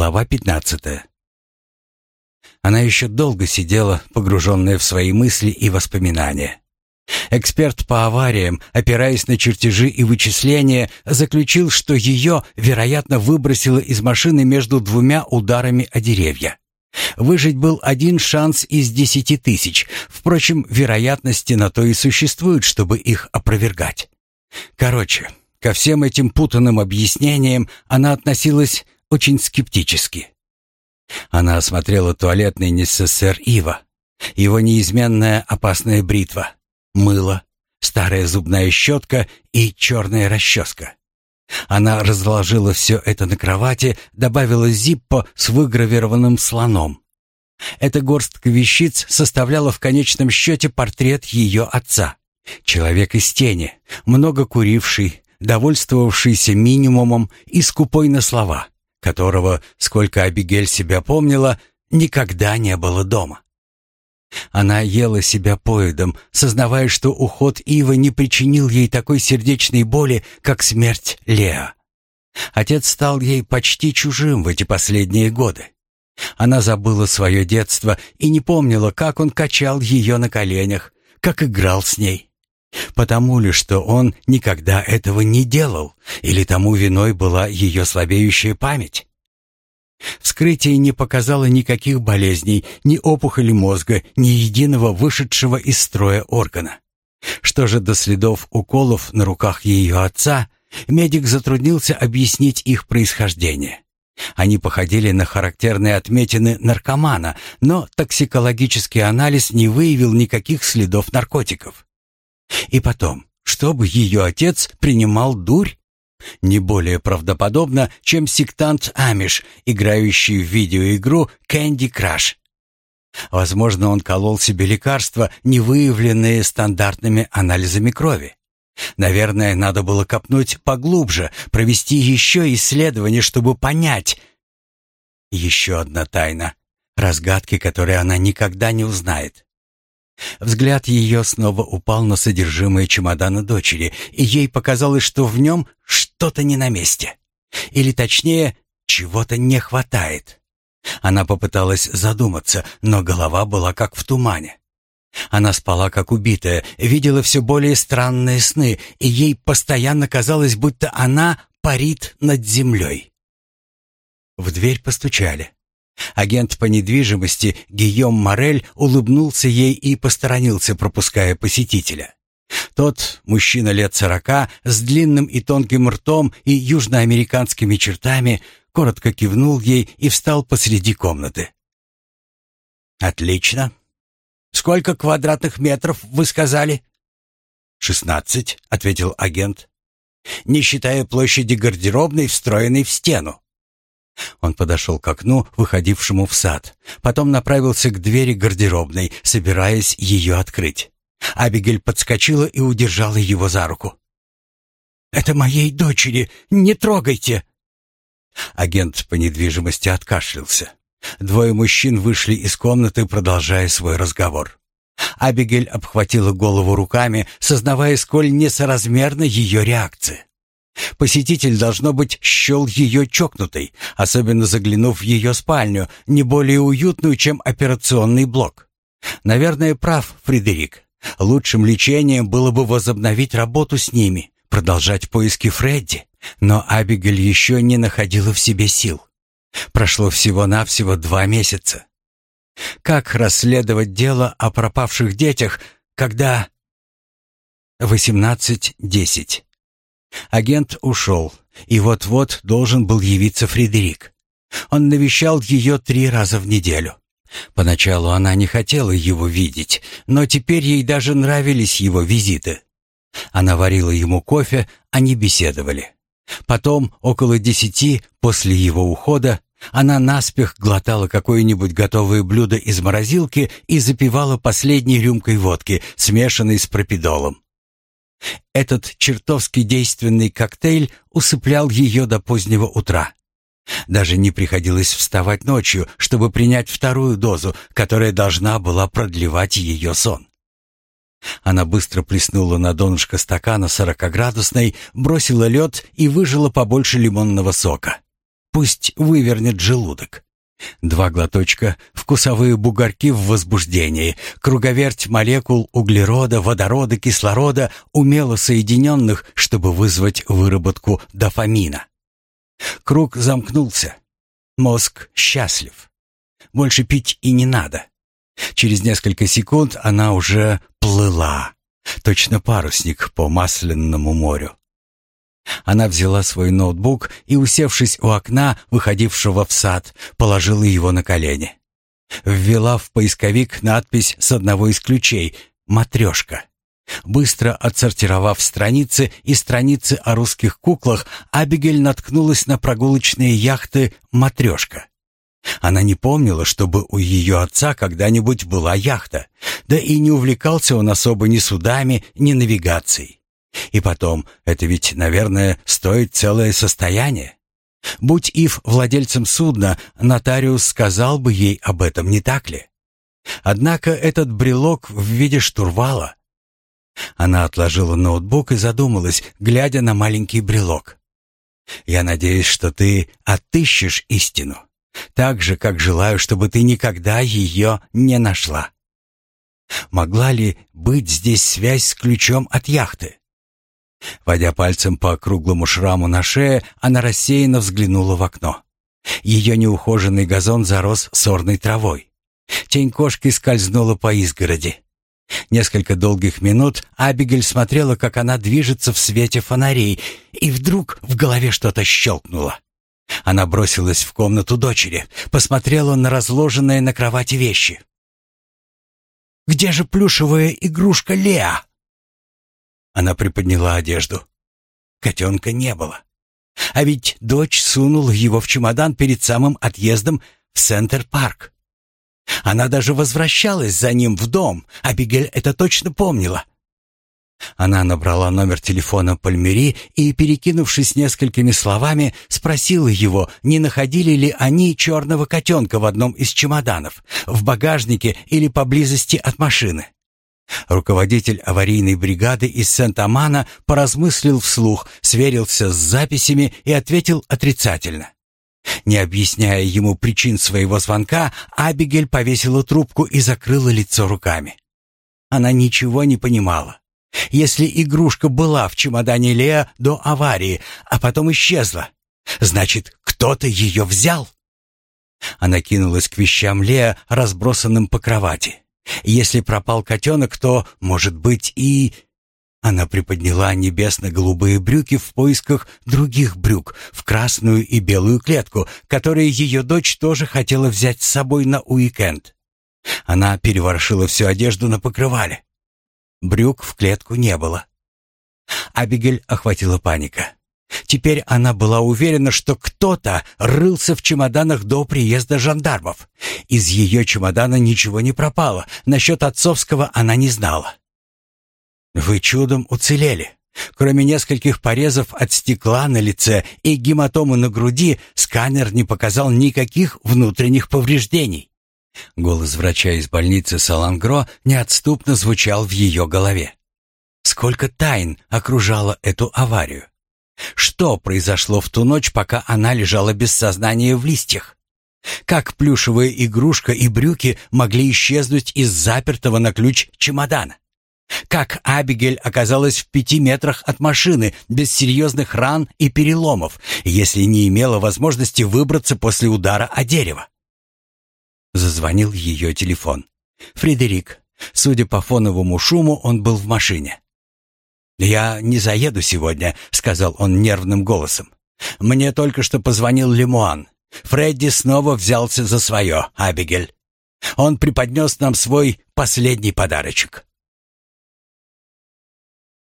Глава 15. Она еще долго сидела, погруженная в свои мысли и воспоминания. Эксперт по авариям, опираясь на чертежи и вычисления, заключил, что ее, вероятно, выбросило из машины между двумя ударами о деревья. Выжить был один шанс из десяти тысяч. Впрочем, вероятности на то и существуют, чтобы их опровергать. Короче, ко всем этим путанным объяснениям она относилась очень скептически. Она осмотрела туалетный НССР Ива, его неизменная опасная бритва, мыло, старая зубная щетка и черная расческа. Она разложила все это на кровати, добавила зиппо с выгравированным слоном. Эта горстка вещиц составляла в конечном счете портрет ее отца. Человек из тени, много куривший, довольствовавшийся минимумом и скупой на слова, которого, сколько Абигель себя помнила, никогда не было дома. Она ела себя поедом, сознавая, что уход Ива не причинил ей такой сердечной боли, как смерть Леа. Отец стал ей почти чужим в эти последние годы. Она забыла свое детство и не помнила, как он качал ее на коленях, как играл с ней. Потому ли, что он никогда этого не делал, или тому виной была ее слабеющая память? Вскрытие не показало никаких болезней, ни опухоли мозга, ни единого вышедшего из строя органа. Что же до следов уколов на руках ее отца, медик затруднился объяснить их происхождение. Они походили на характерные отметины наркомана, но токсикологический анализ не выявил никаких следов наркотиков. И потом, чтобы ее отец принимал дурь? Не более правдоподобно, чем сектант Амиш, играющий в видеоигру Candy Crush. Возможно, он колол себе лекарства, не выявленные стандартными анализами крови. Наверное, надо было копнуть поглубже, провести еще исследование, чтобы понять. Еще одна тайна, разгадки, которые она никогда не узнает. Взгляд ее снова упал на содержимое чемодана дочери, и ей показалось, что в нем что-то не на месте. Или точнее, чего-то не хватает. Она попыталась задуматься, но голова была как в тумане. Она спала как убитая, видела все более странные сны, и ей постоянно казалось, будто она парит над землей. В дверь постучали. Агент по недвижимости Гийом Морель улыбнулся ей и посторонился, пропуская посетителя. Тот, мужчина лет сорока, с длинным и тонким ртом и южноамериканскими чертами, коротко кивнул ей и встал посреди комнаты. «Отлично. Сколько квадратных метров вы сказали?» «Шестнадцать», — ответил агент. «Не считая площади гардеробной, встроенной в стену». Он подошел к окну, выходившему в сад, потом направился к двери гардеробной, собираясь ее открыть. Абигель подскочила и удержала его за руку. «Это моей дочери! Не трогайте!» Агент по недвижимости откашлялся. Двое мужчин вышли из комнаты, продолжая свой разговор. Абигель обхватила голову руками, сознавая, сколь несоразмерна ее реакция. Посетитель, должно быть, счел ее чокнутой, особенно заглянув в ее спальню, не более уютную, чем операционный блок. Наверное, прав Фредерик. Лучшим лечением было бы возобновить работу с ними, продолжать поиски Фредди. Но Абигель еще не находила в себе сил. Прошло всего-навсего два месяца. Как расследовать дело о пропавших детях, когда... Восемнадцать десять. Агент ушел, и вот-вот должен был явиться Фредерик. Он навещал ее три раза в неделю. Поначалу она не хотела его видеть, но теперь ей даже нравились его визиты. Она варила ему кофе, они беседовали. Потом, около десяти, после его ухода, она наспех глотала какое-нибудь готовое блюдо из морозилки и запивала последней рюмкой водки, смешанной с пропидолом. Этот чертовски действенный коктейль усыплял ее до позднего утра. Даже не приходилось вставать ночью, чтобы принять вторую дозу, которая должна была продлевать ее сон. Она быстро плеснула на донышко стакана сорокоградусной, бросила лед и выжила побольше лимонного сока. Пусть вывернет желудок. Два глоточка, вкусовые бугорки в возбуждении, круговерть молекул углерода, водорода, кислорода, умело соединенных, чтобы вызвать выработку дофамина. Круг замкнулся. Мозг счастлив. Больше пить и не надо. Через несколько секунд она уже плыла, точно парусник по масляному морю. Она взяла свой ноутбук и, усевшись у окна, выходившего в сад, положила его на колени. Ввела в поисковик надпись с одного из ключей «Матрешка». Быстро отсортировав страницы и страницы о русских куклах, Абигель наткнулась на прогулочные яхты «Матрешка». Она не помнила, чтобы у ее отца когда-нибудь была яхта, да и не увлекался он особо ни судами, ни навигацией. И потом, это ведь, наверное, стоит целое состояние. Будь Ив владельцем судна, нотариус сказал бы ей об этом, не так ли? Однако этот брелок в виде штурвала. Она отложила ноутбук и задумалась, глядя на маленький брелок. «Я надеюсь, что ты отыщешь истину, так же, как желаю, чтобы ты никогда ее не нашла». Могла ли быть здесь связь с ключом от яхты? Водя пальцем по круглому шраму на шее, она рассеянно взглянула в окно. Ее неухоженный газон зарос сорной травой. Тень кошки скользнула по изгороди. Несколько долгих минут Абигель смотрела, как она движется в свете фонарей, и вдруг в голове что-то щелкнуло. Она бросилась в комнату дочери, посмотрела на разложенные на кровати вещи. «Где же плюшевая игрушка Леа?» Она приподняла одежду. Котенка не было. А ведь дочь сунула его в чемодан перед самым отъездом в Центр-парк. Она даже возвращалась за ним в дом, а Бигель это точно помнила. Она набрала номер телефона Пальмери и, перекинувшись несколькими словами, спросила его, не находили ли они черного котенка в одном из чемоданов, в багажнике или поблизости от машины. Руководитель аварийной бригады из Сент-Амана поразмыслил вслух, сверился с записями и ответил отрицательно. Не объясняя ему причин своего звонка, Абигель повесила трубку и закрыла лицо руками. Она ничего не понимала. Если игрушка была в чемодане Леа до аварии, а потом исчезла, значит, кто-то ее взял. Она кинулась к вещам Леа, разбросанным по кровати. Если пропал котенок, то, может быть, и... Она приподняла небесно-голубые брюки в поисках других брюк в красную и белую клетку, которые ее дочь тоже хотела взять с собой на уикенд. Она переворошила всю одежду на покрывале. Брюк в клетку не было. Абигель охватила паника. Теперь она была уверена, что кто-то рылся в чемоданах до приезда жандармов. Из ее чемодана ничего не пропало, насчет отцовского она не знала. «Вы чудом уцелели. Кроме нескольких порезов от стекла на лице и гематомы на груди, сканер не показал никаких внутренних повреждений». Голос врача из больницы Салангро неотступно звучал в ее голове. Сколько тайн окружало эту аварию. Что произошло в ту ночь, пока она лежала без сознания в листьях? Как плюшевая игрушка и брюки могли исчезнуть из запертого на ключ чемодана? Как Абигель оказалась в пяти метрах от машины без серьезных ран и переломов, если не имела возможности выбраться после удара о дерево? Зазвонил ее телефон. Фредерик. Судя по фоновому шуму, он был в машине. «Я не заеду сегодня», — сказал он нервным голосом. «Мне только что позвонил Лемуан. Фредди снова взялся за свое, Абигель. Он преподнес нам свой последний подарочек».